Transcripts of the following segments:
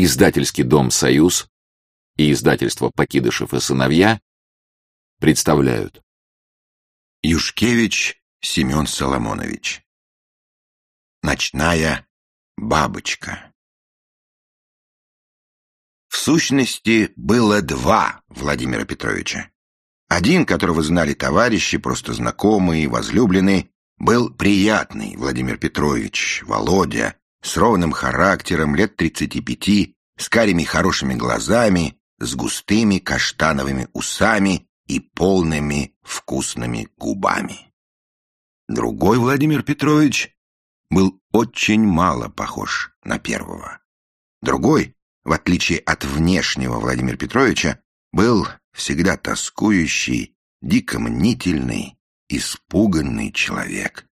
Издательский дом «Союз» и издательство «Покидышев и сыновья» представляют. Юшкевич Семен Соломонович. Ночная бабочка. В сущности, было два Владимира Петровича. Один, которого знали товарищи, просто знакомые, возлюбленные, был приятный Владимир Петрович, Володя, с ровным характером, лет 35, с карими хорошими глазами, с густыми каштановыми усами и полными вкусными губами. Другой Владимир Петрович был очень мало похож на первого. Другой, в отличие от внешнего Владимира Петровича, был всегда тоскующий, дико мнительный, испуганный человек.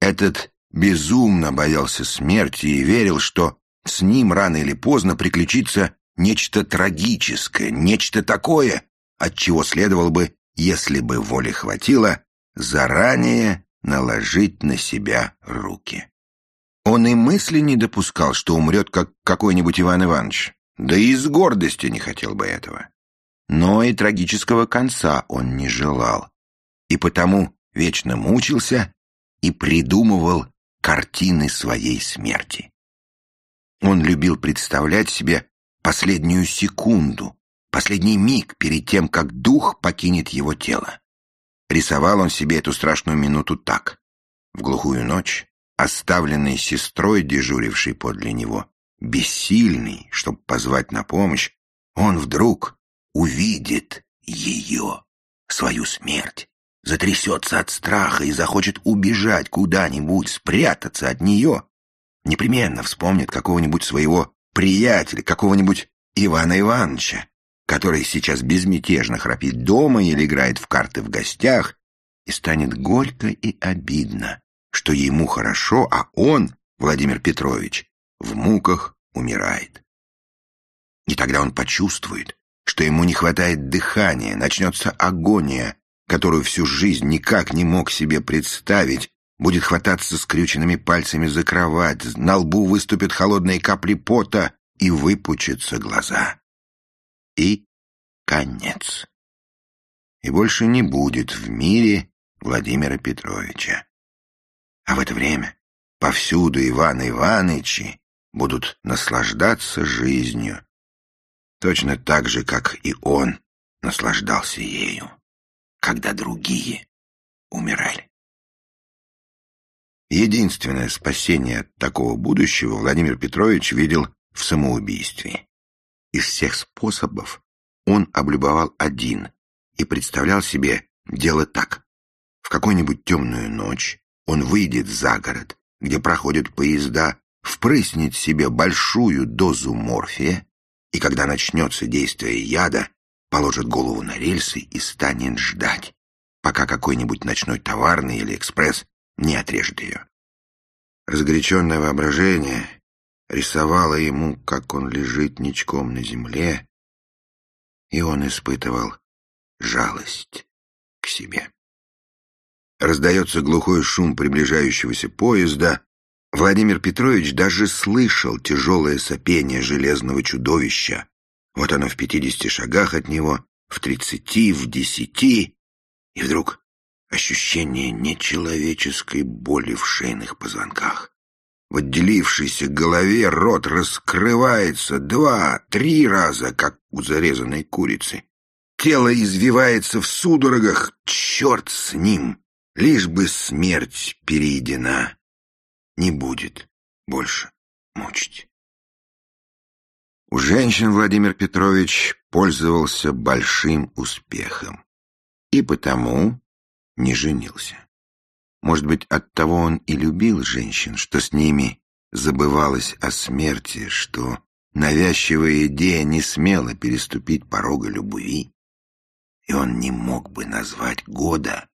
Этот безумно боялся смерти и верил, что с ним рано или поздно приключится нечто трагическое, нечто такое, от чего следовало бы, если бы воли хватило, заранее наложить на себя руки. Он и мысли не допускал, что умрет, как какой-нибудь Иван Иванович, да и из гордости не хотел бы этого. Но и трагического конца он не желал, и потому вечно мучился и придумывал картины своей смерти. Он любил представлять себе последнюю секунду, последний миг перед тем, как дух покинет его тело. Рисовал он себе эту страшную минуту так. В глухую ночь, оставленный сестрой, дежурившей подле него, бессильный, чтобы позвать на помощь, он вдруг увидит ее, свою смерть, затрясется от страха и захочет убежать куда-нибудь, спрятаться от нее, непременно вспомнит какого-нибудь своего приятеля, какого-нибудь Ивана Ивановича, который сейчас безмятежно храпит дома или играет в карты в гостях, и станет горько и обидно, что ему хорошо, а он, Владимир Петрович, в муках умирает. И тогда он почувствует, что ему не хватает дыхания, начнется агония, которую всю жизнь никак не мог себе представить, будет хвататься скрюченными пальцами за кровать, на лбу выступят холодные капли пота и выпучатся глаза. И конец. И больше не будет в мире Владимира Петровича. А в это время повсюду Иван Иванычи будут наслаждаться жизнью, точно так же, как и он наслаждался ею, когда другие умирали. Единственное спасение от такого будущего Владимир Петрович видел в самоубийстве. Из всех способов он облюбовал один и представлял себе дело так. В какую-нибудь темную ночь он выйдет за город, где проходят поезда, впрыснет себе большую дозу морфия, и когда начнется действие яда, положит голову на рельсы и станет ждать, пока какой-нибудь ночной товарный или экспресс не отрежет ее. Разгоряченное воображение рисовало ему, как он лежит ничком на земле, и он испытывал жалость к себе. Раздается глухой шум приближающегося поезда. Владимир Петрович даже слышал тяжелое сопение железного чудовища. Вот оно в пятидесяти шагах от него, в тридцати, в десяти, и вдруг ощущение нечеловеческой боли в шейных позвонках. В отделившейся голове рот раскрывается два-три раза, как у зарезанной курицы. Тело извивается в судорогах, черт с ним, лишь бы смерть переедена. Не будет больше мучить. У женщин Владимир Петрович пользовался большим успехом и потому не женился. Может быть, оттого он и любил женщин, что с ними забывалось о смерти, что навязчивая идея не смела переступить порога любви. И он не мог бы назвать года,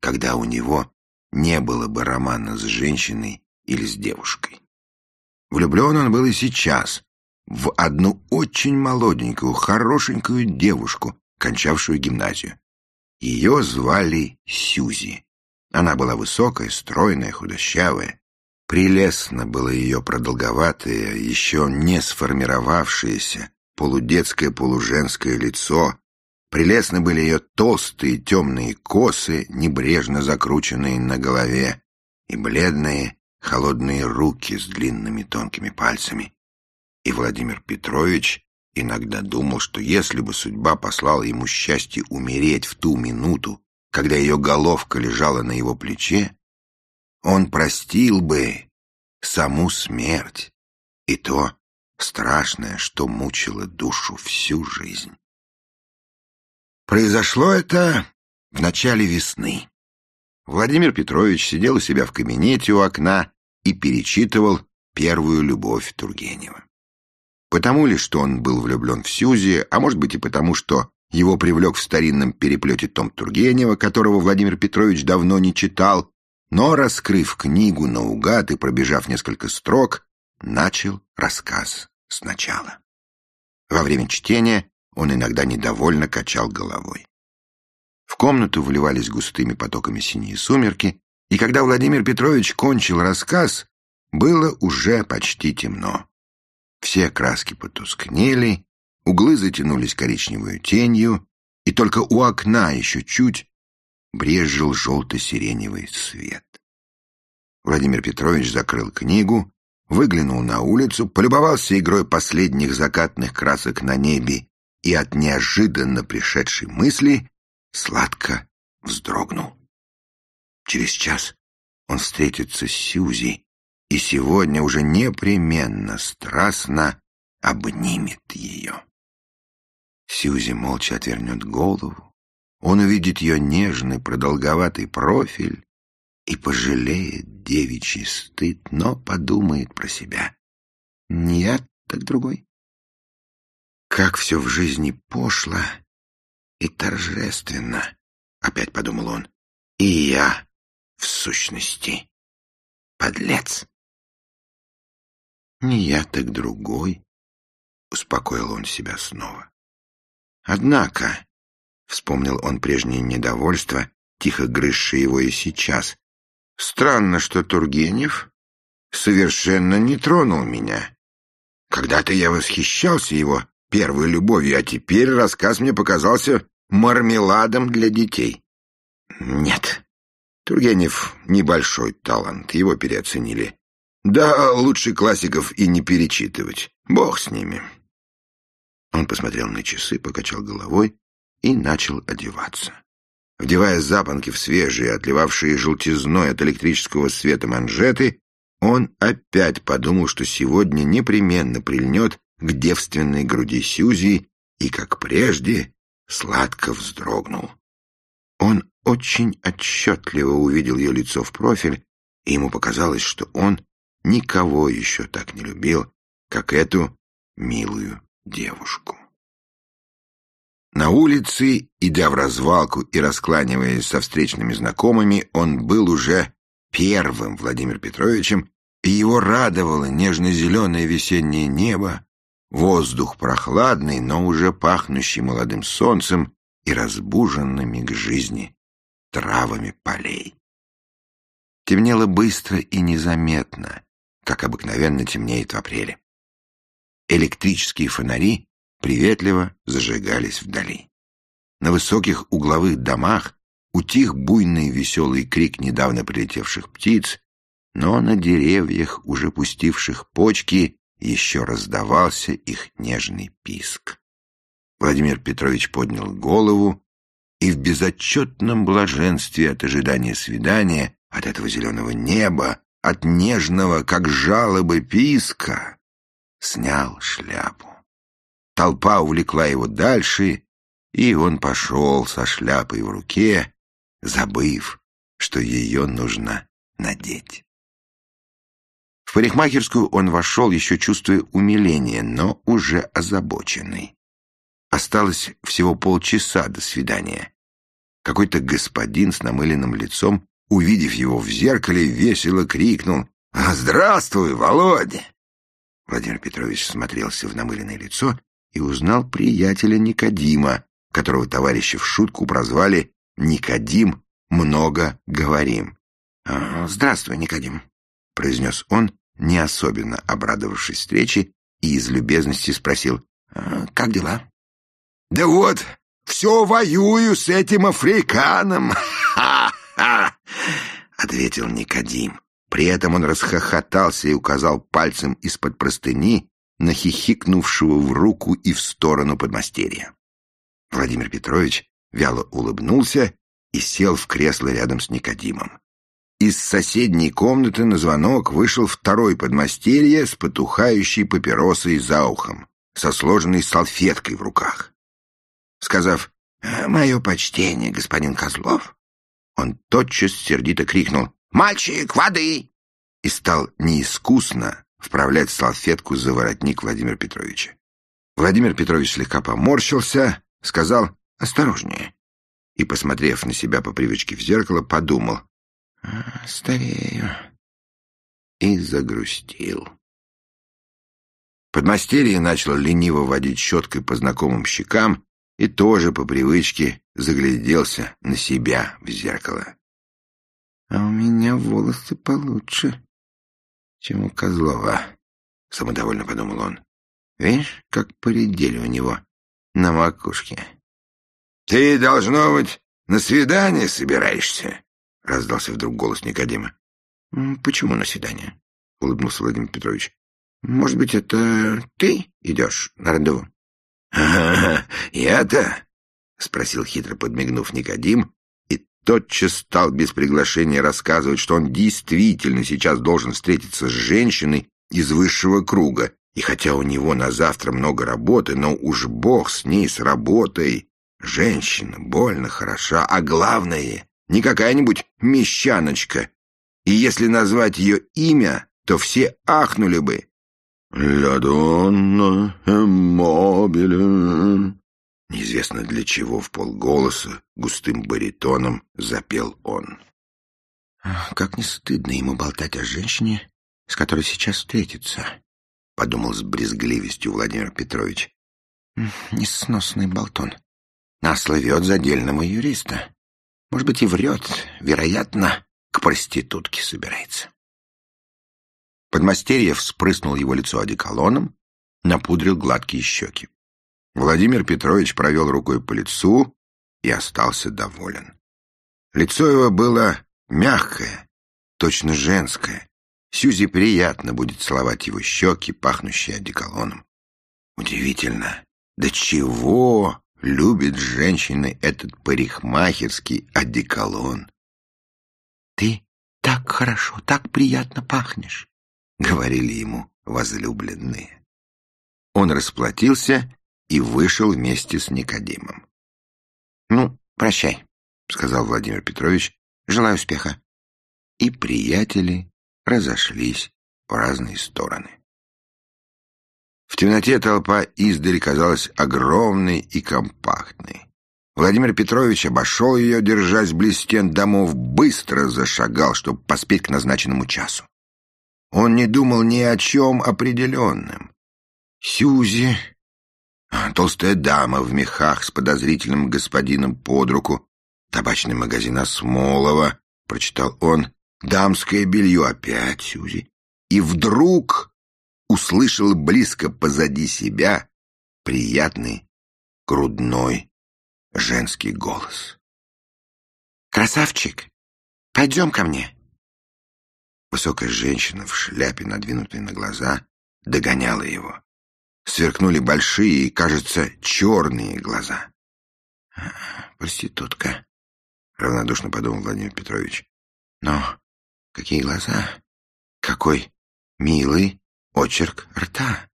когда у него не было бы романа с женщиной или с девушкой. Влюблен он был и сейчас в одну очень молоденькую, хорошенькую девушку, кончавшую гимназию. Ее звали Сюзи. Она была высокая, стройная, худощавая. Прелестно было ее продолговатое, еще не сформировавшееся, полудетское полуженское лицо, прелестны были ее толстые темные косы, небрежно закрученные на голове, и бледные холодные руки с длинными тонкими пальцами. И Владимир Петрович иногда думал, что если бы судьба послала ему счастье умереть в ту минуту, когда ее головка лежала на его плече, он простил бы саму смерть и то страшное, что мучило душу всю жизнь. Произошло это в начале весны. Владимир Петрович сидел у себя в кабинете у окна и перечитывал первую любовь Тургенева. Потому ли, что он был влюблен в Сюзи, а может быть и потому, что его привлек в старинном переплете том Тургенева, которого Владимир Петрович давно не читал, но, раскрыв книгу наугад и пробежав несколько строк, начал рассказ сначала. Во время чтения он иногда недовольно качал головой. В комнату вливались густыми потоками синие сумерки, и когда Владимир Петрович кончил рассказ, было уже почти темно. Все краски потускнели, углы затянулись коричневой тенью, и только у окна еще чуть брезжил желто-сиреневый свет. Владимир Петрович закрыл книгу, выглянул на улицу, полюбовался игрой последних закатных красок на небе и от неожиданно пришедшей мысли сладко вздрогнул. Через час он встретится с Сьюзи и сегодня уже непременно страстно обнимет ее. Сьюзи молча отвернет голову, он увидит ее нежный продолговатый профиль и пожалеет девичий стыд, но подумает про себя. Не я, так другой. Как все в жизни пошло и торжественно, опять подумал он, и я, в сущности, подлец. Не я, так другой, успокоил он себя снова. Однако, вспомнил он прежнее недовольство, тихо грызшее его и сейчас, странно, что Тургенев совершенно не тронул меня. Когда-то я восхищался его первой любовью, а теперь рассказ мне показался мармеладом для детей. Нет, Тургенев небольшой талант, его переоценили. Да, лучше классиков и не перечитывать. Бог с ними. Он посмотрел на часы, покачал головой и начал одеваться. Вдевая запонки в свежие, отливавшие желтизной от электрического света манжеты, он опять подумал, что сегодня непременно прильнет к девственной груди Сьюзи и, как прежде, сладко вздрогнул. Он очень отчетливо увидел ее лицо в профиль, и ему показалось, что он никого еще так не любил, как эту милую девушку. На улице, идя в развалку и раскланиваясь со встречными знакомыми, он был уже первым Владимир Петровичем, и его радовало нежно-зеленое весеннее небо, воздух прохладный, но уже пахнущий молодым солнцем и разбуженными к жизни травами полей. Темнело быстро и незаметно, как обыкновенно темнеет в апреле. Электрические фонари приветливо зажигались вдали. На высоких угловых домах утих буйный веселый крик недавно прилетевших птиц, но на деревьях, уже пустивших почки, еще раздавался их нежный писк. Владимир Петрович поднял голову и в безотчетном блаженстве от ожидания свидания, от этого зеленого неба, от нежного, как жалобы писка, снял шляпу. Толпа увлекла его дальше, и он пошел со шляпой в руке, забыв, что ее нужно надеть. В парикмахерскую он вошел, еще чувствуя умиление, но уже озабоченный. Осталось всего полчаса до свидания. Какой-то господин с намыленным лицом, увидев его в зеркале, весело крикнул «Здравствуй, Володя!» Владимир Петрович смотрелся в намыленное лицо и узнал приятеля Никодима, которого товарищи в шутку прозвали «Никодим, много говорим». «А, «Здравствуй, Никодим. произнес он, не особенно обрадовавшись встрече, и из любезности спросил, «А, «Как дела?» «Да вот, все воюю с этим африканом!» Ответил Никодим. При этом он расхохотался и указал пальцем из-под простыни на хихикнувшего в руку и в сторону подмастерья. Владимир Петрович вяло улыбнулся и сел в кресло рядом с Никодимом. Из соседней комнаты на звонок вышел второй подмастерье с потухающей папиросой за ухом, со сложенной салфеткой в руках. Сказав «Мое почтение, господин Козлов», он тотчас сердито крикнул «Мальчик, воды!» и стал неискусно вправлять салфетку за воротник Владимира Петровича. Владимир Петрович слегка поморщился, сказал «Осторожнее» и, посмотрев на себя по привычке в зеркало, подумал «Старею» и загрустил. Подмастерье начало лениво водить щеткой по знакомым щекам и тоже по привычке загляделся на себя в зеркало. «А у меня волосы получше, чем у Козлова», — самодовольно подумал он. «Видишь, как поредели у него на макушке». «Ты, должно быть, на свидание собираешься?» — раздался вдруг голос Никодима. «Почему на свидание?» — улыбнулся Владимир Петрович. «Может быть, это ты идешь на рандеву?» «Ага, я-то?» — спросил хитро подмигнув Никодим, и тотчас стал без приглашения рассказывать, что он действительно сейчас должен встретиться с женщиной из высшего круга, и хотя у него на завтра много работы, но уж бог с ней, с работой. Женщина больно хороша, а главное, не какая-нибудь мещаночка. И если назвать ее имя, то все ахнули бы. «Ля донна эммобиле». Неизвестно для чего в полголоса густым баритоном запел он. «Как не стыдно ему болтать о женщине, с которой сейчас встретится», — подумал с брезгливостью Владимир Петрович. «Несносный болтон. А словет за дельного юриста. Может быть, и врет, вероятно, к проститутке собирается». Подмастерье вспрыснул его лицо одеколоном, напудрил гладкие щеки. Владимир Петрович провел рукой по лицу и остался доволен. Лицо его было мягкое, точно женское. Сюзи приятно будет целовать его щеки, пахнущие одеколоном. Удивительно, до чего любит женщины этот парикмахерский одеколон. «Ты так хорошо, так приятно пахнешь», — говорили ему возлюбленные. Он расплатился и вышел вместе с Никодимом. «Ну, прощай», — сказал Владимир Петрович, — «желаю успеха». И приятели разошлись в разные стороны. В темноте толпа издали казалась огромной и компактной. Владимир Петрович обошел ее, держась близ стен домов, быстро зашагал, чтобы поспеть к назначенному часу. Он не думал ни о чем определенном. Сюзи толстая дама в мехах с подозрительным господином под руку, табачный магазин Осмолова, прочитал он, дамское белье опять Сюзи. И вдруг услышал близко позади себя приятный грудной женский голос. «Красавчик, пойдем ко мне!» Высокая женщина в шляпе, надвинутой на глаза, догоняла его сверкнули большие и, кажется, черные глаза. «Проститутка», — равнодушно подумал Владимир Петрович. «Но какие глаза! Какой милый очерк рта!»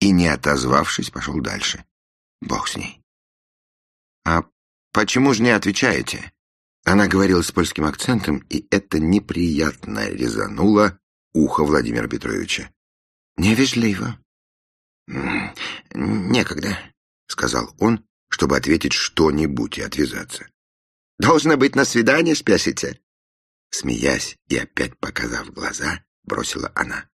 И, не отозвавшись, пошел дальше. Бог с ней. «А почему же не отвечаете?» Она говорила с польским акцентом, и это неприятно резануло ухо Владимира Петровича. «Невежливо», «Некогда», — сказал он, чтобы ответить что-нибудь и отвязаться. «Должно быть, на свидание спясите?» Смеясь и опять показав глаза, бросила она.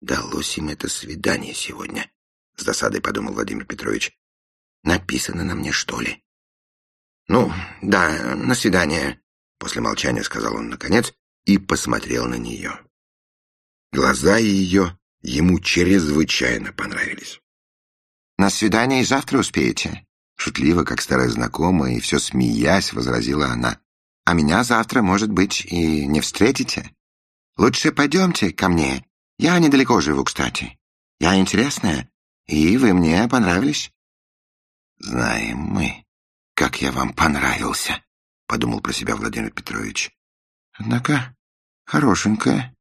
«Далось им это свидание сегодня», — с досадой подумал Владимир Петрович. «Написано на мне, что ли?» «Ну, да, на свидание», — после молчания сказал он наконец и посмотрел на нее. Глаза ее ему чрезвычайно понравились. «На свидание и завтра успеете?» Шутливо, как старая знакомая, и все смеясь, возразила она. «А меня завтра, может быть, и не встретите? Лучше пойдемте ко мне. Я недалеко живу, кстати. Я интересная, и вы мне понравились». «Знаем мы, как я вам понравился», — подумал про себя Владимир Петрович. «Однако хорошенькая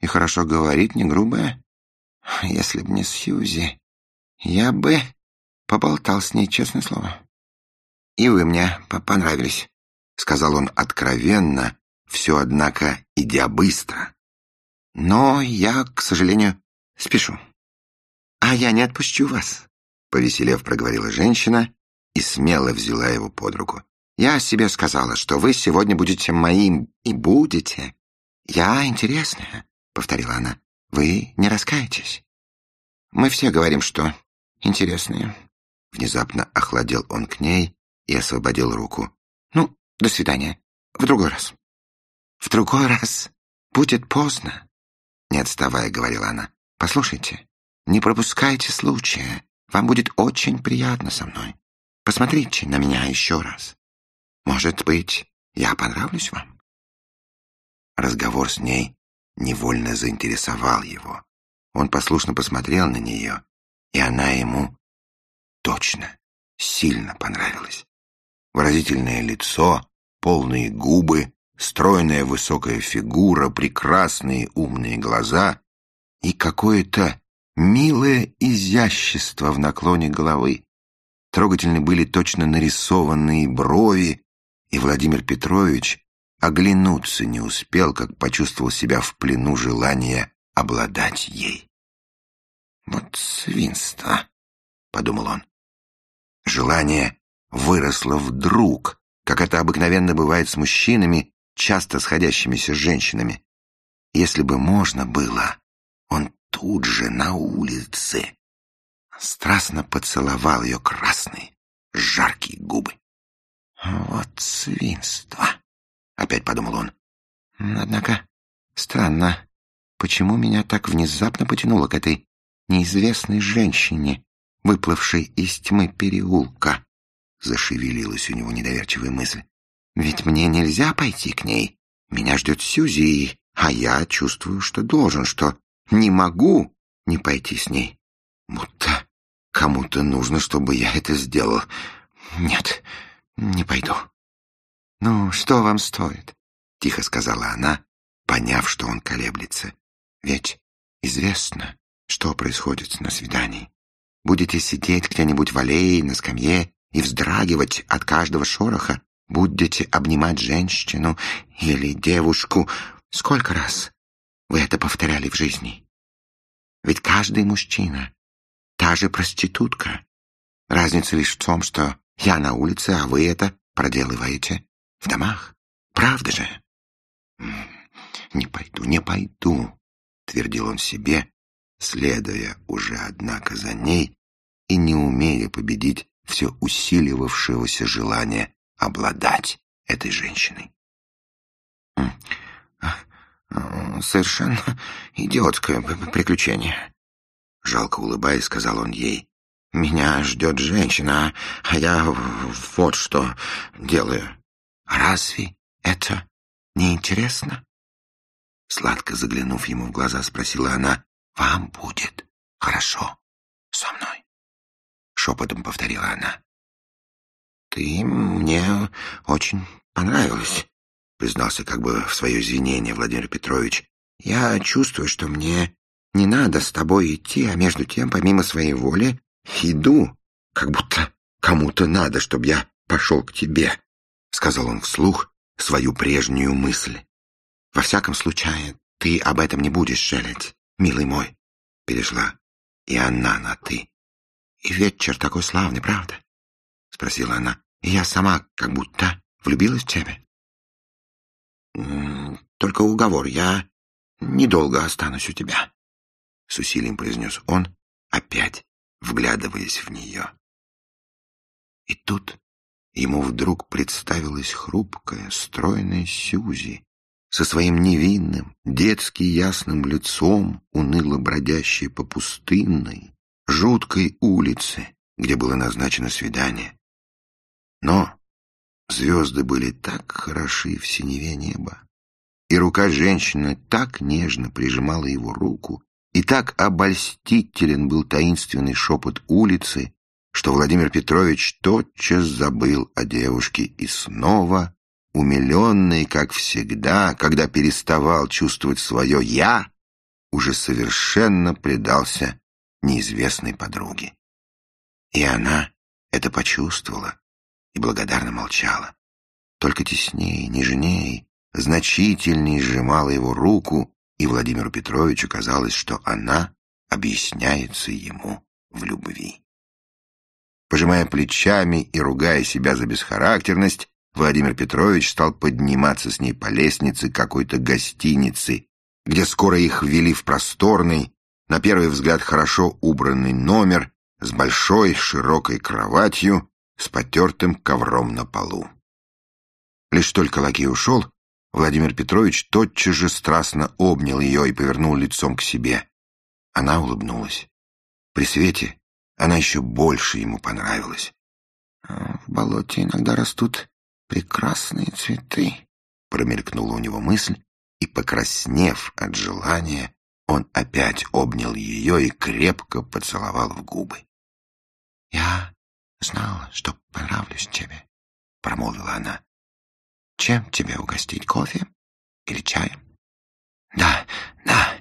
и хорошо говорит, не грубая. Если б не Сьюзи, я бы поболтал с ней, честное слово. И вы мне понравились, сказал он откровенно, все, однако, идя быстро. Но я, к сожалению, спешу. А я не отпущу вас, повеселев проговорила женщина и смело взяла его под руку. Я себе сказала, что вы сегодня будете моим и будете. Я интересная, повторила она. Вы не раскаетесь? Мы все говорим, что интересные. Внезапно охладел он к ней и освободил руку. Ну, до свидания. В другой раз. В другой раз будет поздно. Не отставая, говорила она. Послушайте, не пропускайте случая. Вам будет очень приятно со мной. Посмотрите на меня еще раз. Может быть, я понравлюсь вам? Разговор с ней невольно заинтересовал его. Он послушно посмотрел на нее, и она ему точно сильно понравилась. Выразительное лицо, полные губы, стройная высокая фигура, прекрасные умные глаза и какое-то милое изящество в наклоне головы. Трогательны были точно нарисованные брови, и Владимир Петрович Оглянуться не успел, как почувствовал себя в плену желания обладать ей. «Вот свинство», — подумал он. Желание выросло вдруг, как это обыкновенно бывает с мужчинами, часто сходящимися с женщинами. Если бы можно было, он тут же на улице страстно поцеловал ее красные, жаркие губы. Вот свинство! Опять подумал он. Однако странно, почему меня так внезапно потянуло к этой неизвестной женщине, выплывшей из тьмы переулка? Зашевелилась у него недоверчивая мысль. Ведь мне нельзя пойти к ней. Меня ждет Сьюзи, а я чувствую, что должен, что не могу не пойти с ней. Будто кому-то нужно, чтобы я это сделал. Нет, не пойду. «Ну, что вам стоит?» — тихо сказала она, поняв, что он колеблется. «Ведь известно, что происходит на свидании. Будете сидеть где-нибудь в аллее на скамье и вздрагивать от каждого шороха, будете обнимать женщину или девушку. Сколько раз вы это повторяли в жизни? Ведь каждый мужчина — та же проститутка. Разница лишь в том, что я на улице, а вы это проделываете в домах. Правда же? Не пойду, не пойду, твердил он себе, следуя уже, однако, за ней и не умея победить все усиливавшегося желания обладать этой женщиной. «Совершенно идиотское приключение», — жалко улыбаясь, сказал он ей. «Меня ждет женщина, а я вот что делаю. «Разве это не интересно?» Сладко заглянув ему в глаза, спросила она, «Вам будет хорошо со мной?» Шепотом повторила она. «Ты мне очень понравилась», признался как бы в свое извинение Владимир Петрович. «Я чувствую, что мне не надо с тобой идти, а между тем, помимо своей воли, иду, как будто кому-то надо, чтобы я пошел к тебе сказал он вслух свою прежнюю мысль. Во всяком случае, ты об этом не будешь жалеть, милый мой. Перешла и она на «ты». И вечер такой славный, правда? Спросила она. И я сама как будто влюбилась в тебя. Только уговор, я недолго останусь у тебя. С усилием произнес он, опять вглядываясь в нее. И тут Ему вдруг представилась хрупкая, стройная Сюзи, со своим невинным, детски ясным лицом, уныло бродящей по пустынной, жуткой улице, где было назначено свидание. Но звезды были так хороши в синеве неба, и рука женщины так нежно прижимала его руку, и так обольстителен был таинственный шепот улицы, что Владимир Петрович тотчас забыл о девушке и снова, умиленный, как всегда, когда переставал чувствовать свое «я», уже совершенно предался неизвестной подруге. И она это почувствовала и благодарно молчала. Только теснее, нежнее, значительнее сжимала его руку, и Владимиру Петровичу казалось, что она объясняется ему в любви. Пожимая плечами и ругая себя за бесхарактерность, Владимир Петрович стал подниматься с ней по лестнице какой-то гостиницы, где скоро их ввели в просторный, на первый взгляд хорошо убранный номер с большой широкой кроватью с потертым ковром на полу. Лишь только лакей ушел, Владимир Петрович тотчас же страстно обнял ее и повернул лицом к себе. Она улыбнулась. При свете она еще больше ему понравилась. «В болоте иногда растут прекрасные цветы», — промелькнула у него мысль, и, покраснев от желания, он опять обнял ее и крепко поцеловал в губы. «Я знала, что понравлюсь тебе», — промолвила она. «Чем тебе угостить, кофе или чаем?» «Да, да»,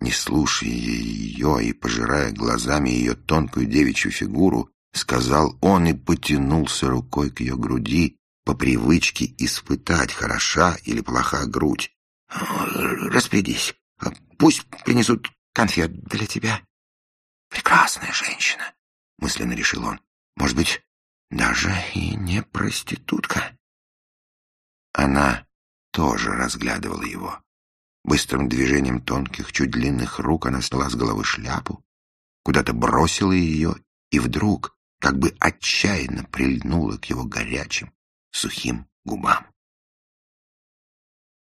не слушая ее и пожирая глазами ее тонкую девичью фигуру, сказал он и потянулся рукой к ее груди по привычке испытать, хороша или плоха грудь. «Распорядись, пусть принесут конфет для тебя». «Прекрасная женщина», — мысленно решил он. «Может быть, даже и не проститутка». Она тоже разглядывала его. Быстрым движением тонких, чуть длинных рук она сняла с головы шляпу, куда-то бросила ее и вдруг, как бы отчаянно прильнула к его горячим, сухим губам.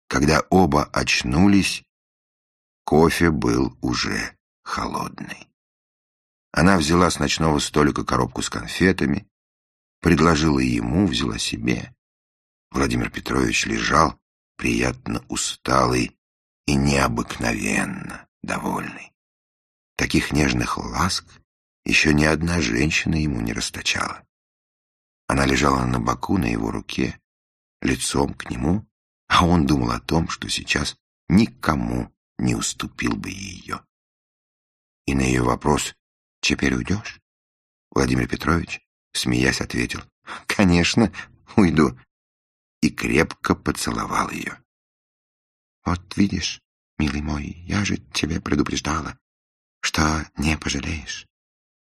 Когда оба очнулись, кофе был уже холодный. Она взяла с ночного столика коробку с конфетами, предложила ему, взяла себе. Владимир Петрович лежал, приятно усталый, и необыкновенно довольный. Таких нежных ласк еще ни одна женщина ему не расточала. Она лежала на боку на его руке, лицом к нему, а он думал о том, что сейчас никому не уступил бы ее. И на ее вопрос «Теперь уйдешь?» Владимир Петрович, смеясь, ответил «Конечно, уйду» и крепко поцеловал ее. Вот видишь, милый мой, я же тебе предупреждала, что не пожалеешь.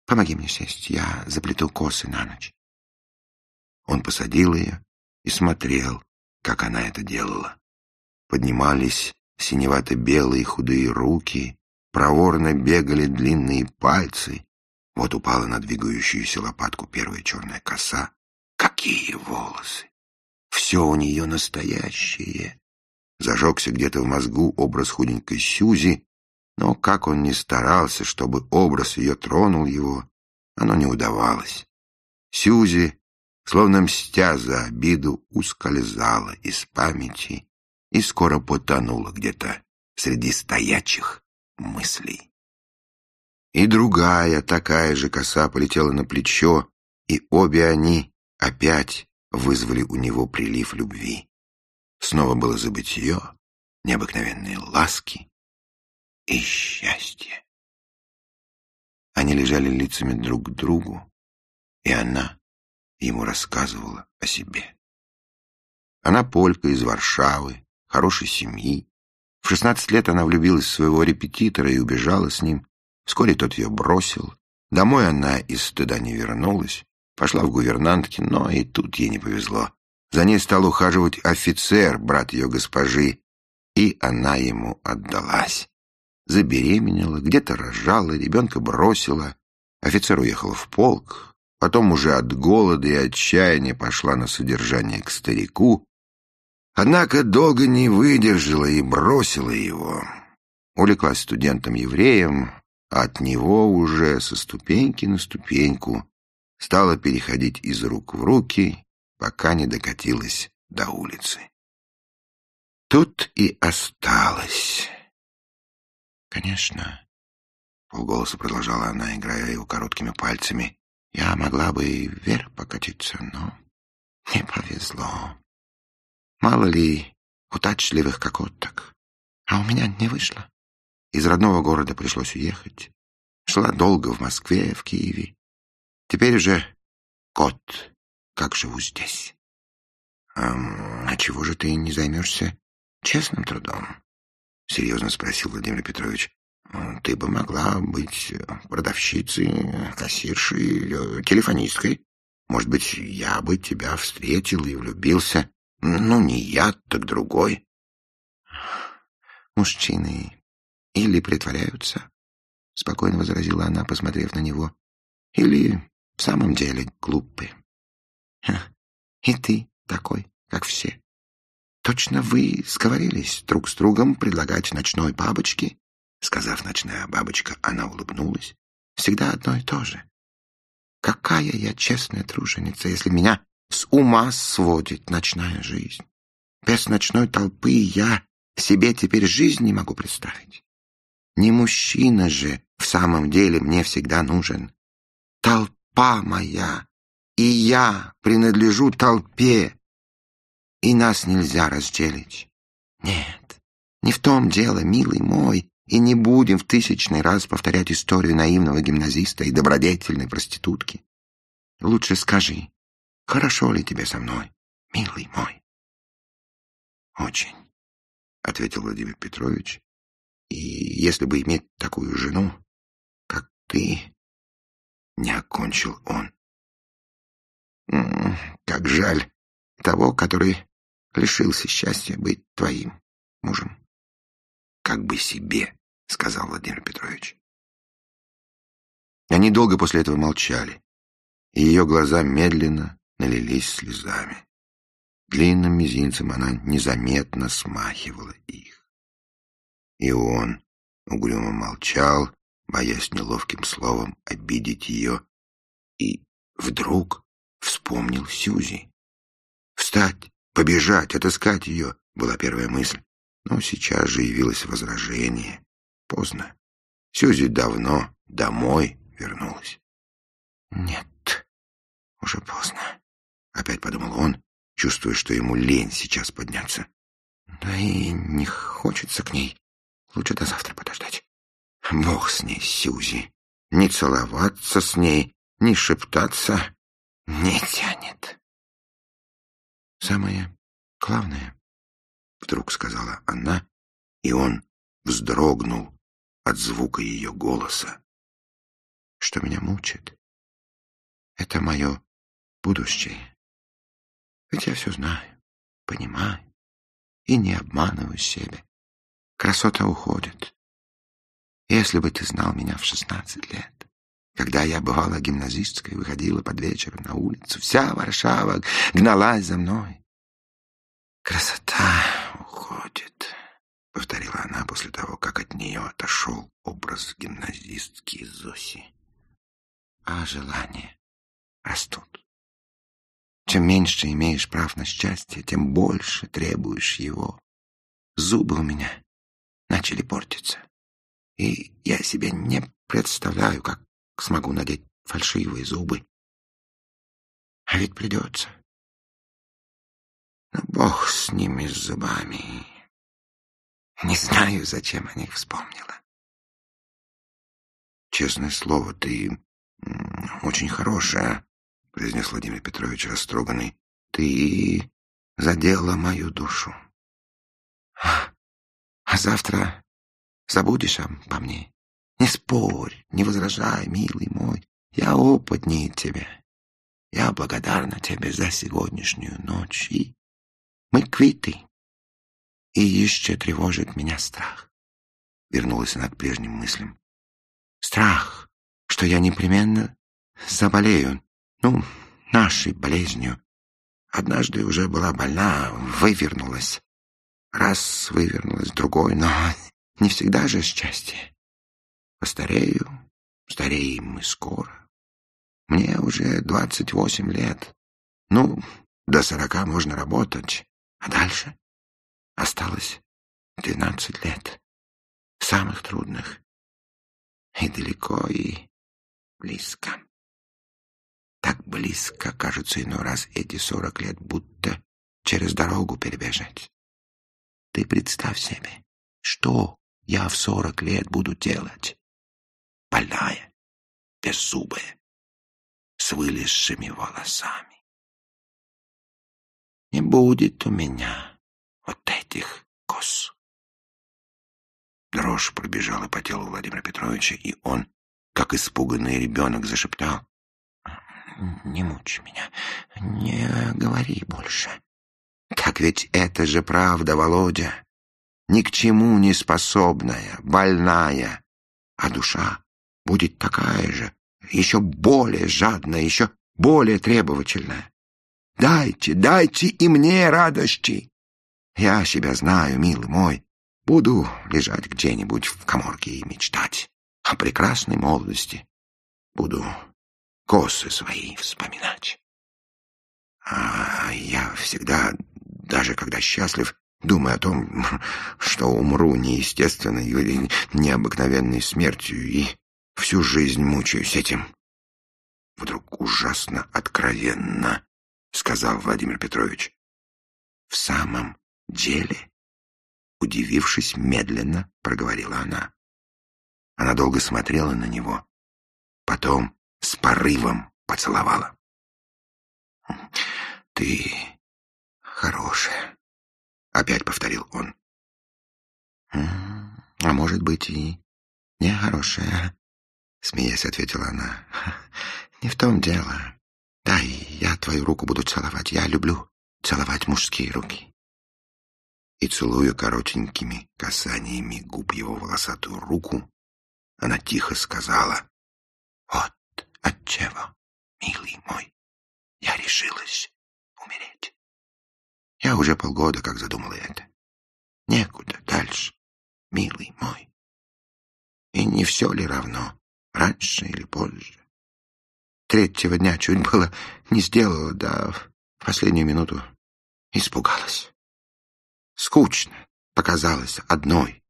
Помоги мне сесть, я заплету косы на ночь. Он посадил ее и смотрел, как она это делала. Поднимались синевато-белые худые руки, проворно бегали длинные пальцы. Вот упала на двигающуюся лопатку первая черная коса. Какие волосы! Все у нее настоящее. Зажегся где-то в мозгу образ худенькой Сюзи, но как он ни старался, чтобы образ ее тронул его, оно не удавалось. Сюзи, словно мстя за обиду, ускользала из памяти и скоро потонула где-то среди стоячих мыслей. И другая такая же коса полетела на плечо, и обе они опять вызвали у него прилив любви. Снова было забытье, необыкновенные ласки и счастье. Они лежали лицами друг к другу, и она ему рассказывала о себе. Она полька из Варшавы, хорошей семьи. В шестнадцать лет она влюбилась в своего репетитора и убежала с ним. Вскоре тот ее бросил. Домой она из стыда не вернулась. Пошла в гувернантки, но и тут ей не повезло. За ней стал ухаживать офицер, брат ее госпожи, и она ему отдалась. Забеременела, где-то рожала, ребенка бросила. Офицер уехал в полк, потом уже от голода и отчаяния пошла на содержание к старику, Однако долго не выдержала и бросила его. Увлеклась студентом-евреем, а от него уже со ступеньки на ступеньку стала переходить из рук в руки, пока не докатилась до улицы. Тут и осталось. Конечно, полголоса продолжала она, играя его короткими пальцами. Я могла бы и вверх покатиться, но не повезло. Мало ли удачливых кокоток. А у меня не вышло. Из родного города пришлось уехать. Шла долго в Москве, в Киеве. Теперь уже год, как живу здесь. А, чего же ты не займешься честным трудом? Серьезно спросил Владимир Петрович. Ты бы могла быть продавщицей, кассиршей, телефонисткой. Может быть, я бы тебя встретил и влюбился. Ну, не я, так другой. Мужчины или притворяются, — спокойно возразила она, посмотрев на него, — или в самом деле глупые. И ты такой, как все. Точно вы сговорились друг с другом предлагать ночной бабочке? Сказав «ночная бабочка», она улыбнулась. Всегда одно и то же. Какая я честная труженица, если меня с ума сводит ночная жизнь. Без ночной толпы я себе теперь жизнь не могу представить. Не мужчина же в самом деле мне всегда нужен. Толпа моя, и я принадлежу толпе, и нас нельзя разделить. Нет, не в том дело, милый мой, и не будем в тысячный раз повторять историю наивного гимназиста и добродетельной проститутки. Лучше скажи, Хорошо ли тебе со мной, милый мой? Очень, ответил Владимир Петрович. И если бы иметь такую жену, как ты, не окончил он. Как жаль того, который лишился счастья быть твоим мужем. Как бы себе, сказал Владимир Петрович. Они долго после этого молчали, и ее глаза медленно, налились слезами. Длинным мизинцем она незаметно смахивала их. И он угрюмо молчал, боясь неловким словом обидеть ее, и вдруг вспомнил Сюзи. Встать, побежать, отыскать ее была первая мысль, но сейчас же явилось возражение. Поздно. Сюзи давно домой вернулась. Нет, уже поздно. Опять подумал он, чувствуя, что ему лень сейчас подняться. Да и не хочется к ней. Лучше до завтра подождать. Бог с ней, Сюзи. Не целоваться с ней, не шептаться не тянет. Самое главное, вдруг сказала она, и он вздрогнул от звука ее голоса. Что меня мучает, это мое будущее. Ведь я все знаю, понимаю и не обманываю себя. Красота уходит. Если бы ты знал меня в шестнадцать лет, когда я бывала гимназисткой, выходила под вечер на улицу, вся Варшава гналась за мной. Красота уходит, повторила она после того, как от нее отошел образ гимназистки Зоси. А желания растут. Чем меньше имеешь прав на счастье, тем больше требуешь его. Зубы у меня начали портиться. И я себе не представляю, как смогу надеть фальшивые зубы. А ведь придется. Но бог с ними, с зубами. Не знаю, зачем о них вспомнила. Честное слово, ты очень хорошая, произнес Владимир Петрович растроганный. Ты задела мою душу. А завтра забудешь обо мне? Не спорь, не возражай, милый мой. Я опытнее тебя. Я благодарна тебе за сегодняшнюю ночь. И мы квиты. И еще тревожит меня страх. Вернулась она к прежним мыслям. Страх, что я непременно заболею ну, нашей болезнью. однажды уже была больна, вывернулась. Раз вывернулась, другой, но не всегда же счастье. Постарею, стареем мы скоро. Мне уже двадцать восемь лет. Ну, до сорока можно работать, а дальше осталось двенадцать лет. Самых трудных. И далеко, и близко. Так близко, кажется, иной раз эти сорок лет, будто через дорогу перебежать. Ты представь себе, что я в сорок лет буду делать. Больная, беззубая, с вылезшими волосами. Не будет у меня вот этих кос. Дрожь пробежала по телу Владимира Петровича, и он, как испуганный ребенок, зашептал. «Не мучь меня, не говори больше. Так ведь это же правда, Володя. Ни к чему не способная, больная. А душа будет такая же, еще более жадная, еще более требовательная. Дайте, дайте и мне радости. Я себя знаю, милый мой. Буду лежать где-нибудь в коморке и мечтать о прекрасной молодости. Буду косы свои вспоминать. А я всегда, даже когда счастлив, думаю о том, что умру неестественной или необыкновенной смертью и всю жизнь мучаюсь этим. Вдруг ужасно откровенно, сказал Владимир Петрович. В самом деле? Удивившись, медленно проговорила она. Она долго смотрела на него, потом с порывом поцеловала. «Ты хорошая», — опять повторил он. «А может быть и нехорошая», — смеясь ответила она. «Не в том дело. Да, я твою руку буду целовать. Я люблю целовать мужские руки». И целуя коротенькими касаниями губ его волосатую руку, она тихо сказала, «Вот отчего, милый мой, я решилась умереть. Я уже полгода как задумала это. Некуда дальше, милый мой. И не все ли равно, раньше или позже? Третьего дня чуть было не сделала, да в последнюю минуту испугалась. Скучно показалось одной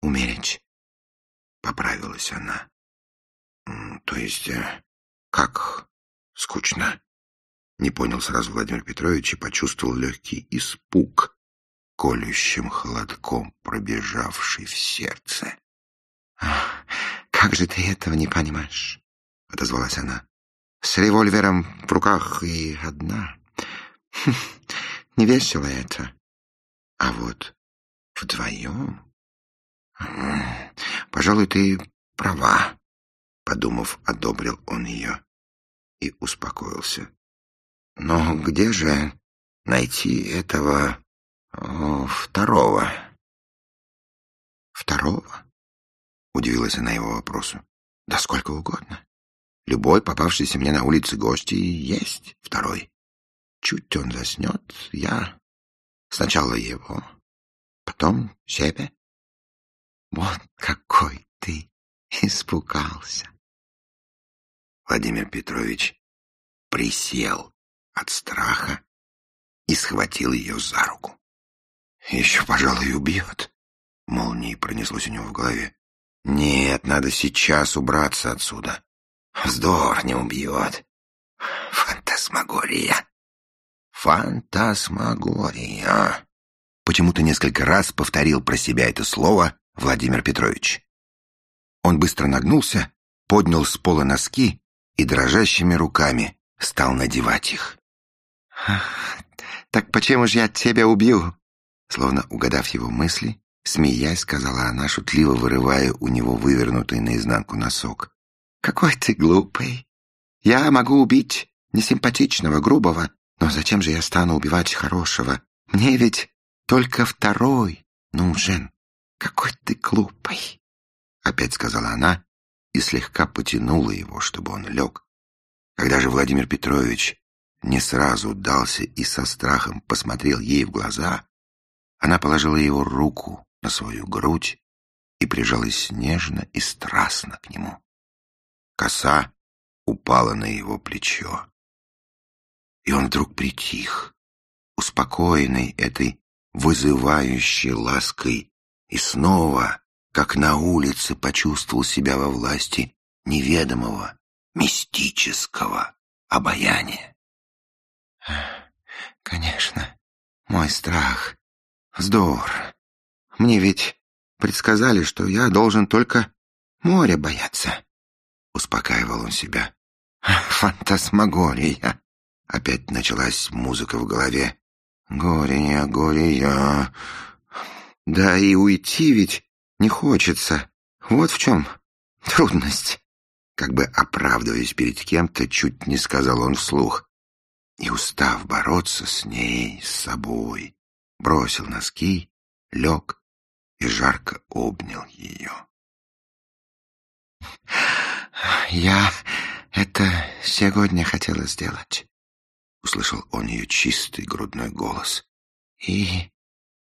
умереть. Поправилась она. То есть, э, как скучно? Не понял сразу Владимир Петрович и почувствовал легкий испуг, колющим холодком пробежавший в сердце. «Как же ты этого не понимаешь?» — отозвалась она. «С револьвером в руках и одна. Хм, не весело это. А вот вдвоем...» «Пожалуй, ты права», — подумав, одобрил он ее и успокоился. «Но где же найти этого о, второго?» «Второго?» — удивилась она его вопросу. «Да сколько угодно. Любой попавшийся мне на улице гости есть второй. Чуть он заснет, я сначала его, потом себе. Вот какой ты испугался. Владимир Петрович присел от страха и схватил ее за руку. «Еще, пожалуй, убьет», — молнией пронеслось у него в голове. «Нет, надо сейчас убраться отсюда. Вздор не убьет. Фантасмагория. Фантасмагория». Почему-то несколько раз повторил про себя это слово Владимир Петрович. Он быстро нагнулся, поднял с пола носки и дрожащими руками стал надевать их. «Так почему же я тебя убью?» Словно угадав его мысли, смеясь, сказала она, шутливо вырывая у него вывернутый наизнанку носок. «Какой ты глупый! Я могу убить несимпатичного, грубого, но зачем же я стану убивать хорошего? Мне ведь только второй нужен. Какой ты глупый!» Опять сказала она и слегка потянула его, чтобы он лег. Когда же Владимир Петрович не сразу дался и со страхом посмотрел ей в глаза, она положила его руку на свою грудь и прижалась нежно и страстно к нему. Коса упала на его плечо. И он вдруг притих, успокоенный этой вызывающей лаской, и снова, как на улице, почувствовал себя во власти неведомого, мистического обаяния. Конечно, мой страх — вздор. Мне ведь предсказали, что я должен только море бояться. Успокаивал он себя. Фантасмагория. Опять началась музыка в голове. Горе, горе я. Да и уйти ведь не хочется. Вот в чем трудность. Как бы оправдываясь перед кем-то, чуть не сказал он вслух. И, устав бороться с ней, с собой, бросил носки, лег и жарко обнял ее. «Я это сегодня хотела сделать», — услышал он ее чистый грудной голос. «И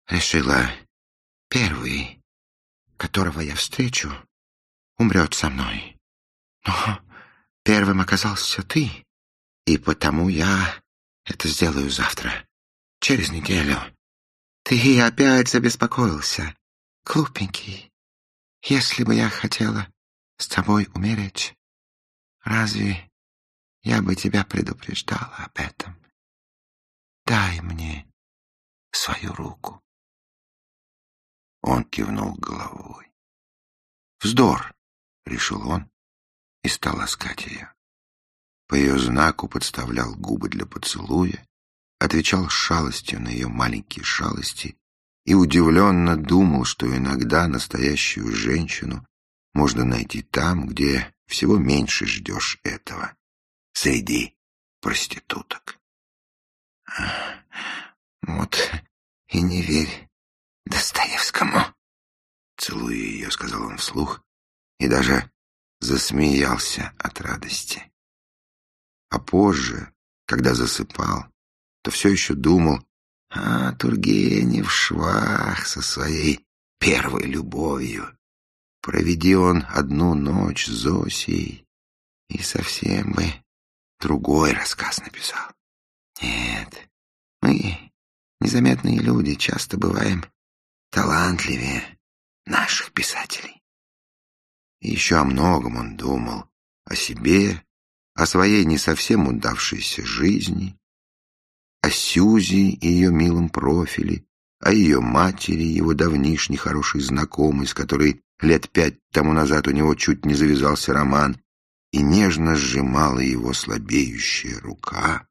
решила, первый, которого я встречу, умрет со мной. Но первым оказался ты, и потому я это сделаю завтра, через неделю. Ты опять забеспокоился, глупенький. Если бы я хотела с тобой умереть, разве я бы тебя предупреждала об этом? Дай мне свою руку. Он кивнул головой. «Вздор!» — решил он и стал ласкать ее. По ее знаку подставлял губы для поцелуя, отвечал шалостью на ее маленькие шалости и удивленно думал, что иногда настоящую женщину можно найти там, где всего меньше ждешь этого, среди проституток. Вот и не верь Достоевскому. Целуя ее, сказал он вслух, и даже засмеялся от радости. А позже, когда засыпал, то все еще думал, а Тургенев швах со своей первой любовью. Проведи он одну ночь с Зосей, и совсем бы другой рассказ написал. Нет, мы, незаметные люди, часто бываем талантливее наших писателей. И еще о многом он думал, о себе, о своей не совсем удавшейся жизни, о Сюзи и ее милом профиле, о ее матери, его давнишней хорошей знакомой, с которой лет пять тому назад у него чуть не завязался роман, и нежно сжимала его слабеющая рука,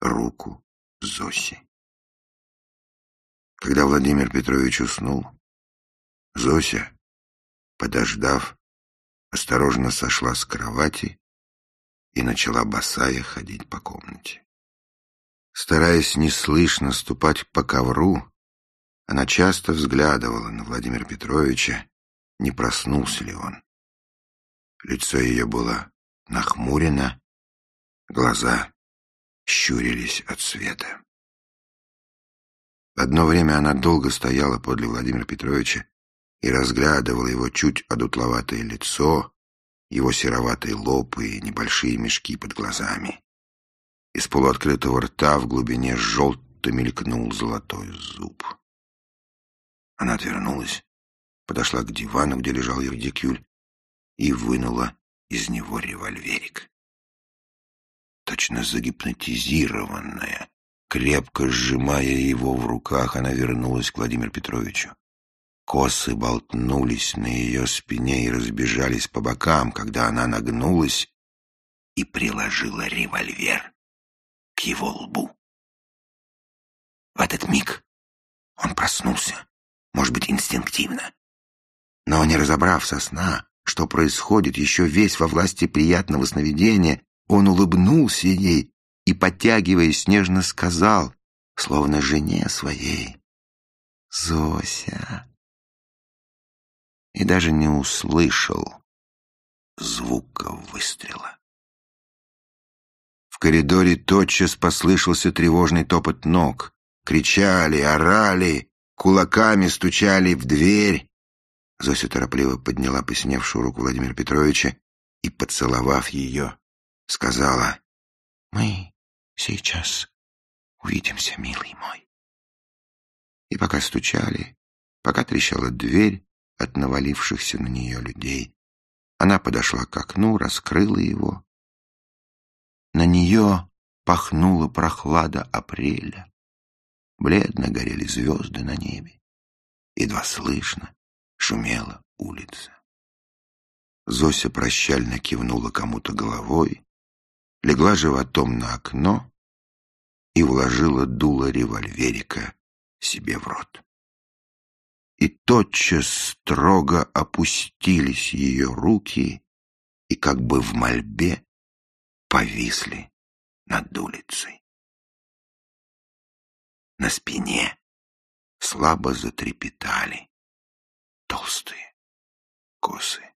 руку Зоси. Когда Владимир Петрович уснул, Зося, подождав, осторожно сошла с кровати и начала босая ходить по комнате. Стараясь неслышно ступать по ковру, она часто взглядывала на Владимира Петровича, не проснулся ли он. Лицо ее было нахмурено, глаза щурились от света. Одно время она долго стояла подле Владимира Петровича и разглядывала его чуть одутловатое лицо, его сероватый лоб и небольшие мешки под глазами. Из полуоткрытого рта в глубине желто мелькнул золотой зуб. Она отвернулась, подошла к дивану, где лежал Евдикюль, и вынула из него револьверик. Точно загипнотизированная, крепко сжимая его в руках, она вернулась к Владимиру Петровичу. Косы болтнулись на ее спине и разбежались по бокам, когда она нагнулась и приложила револьвер к его лбу. В этот миг он проснулся, может быть, инстинктивно. Но не разобрав со сна, что происходит еще весь во власти приятного сновидения, он улыбнулся ей и, подтягиваясь, нежно сказал, словно жене своей, «Зося!» И даже не услышал звука выстрела. В коридоре тотчас послышался тревожный топот ног. Кричали, орали, кулаками стучали в дверь. Зося торопливо подняла посиневшую руку Владимира Петровича и, поцеловав ее, сказала, «Мы сейчас увидимся, милый мой». И пока стучали, пока трещала дверь от навалившихся на нее людей, она подошла к окну, раскрыла его. На нее пахнула прохлада апреля. Бледно горели звезды на небе. Едва слышно шумела улица. Зося прощально кивнула кому-то головой, легла животом на окно и вложила дуло револьверика себе в рот. И тотчас строго опустились ее руки и как бы в мольбе повисли над улицей. На спине слабо затрепетали толстые косы.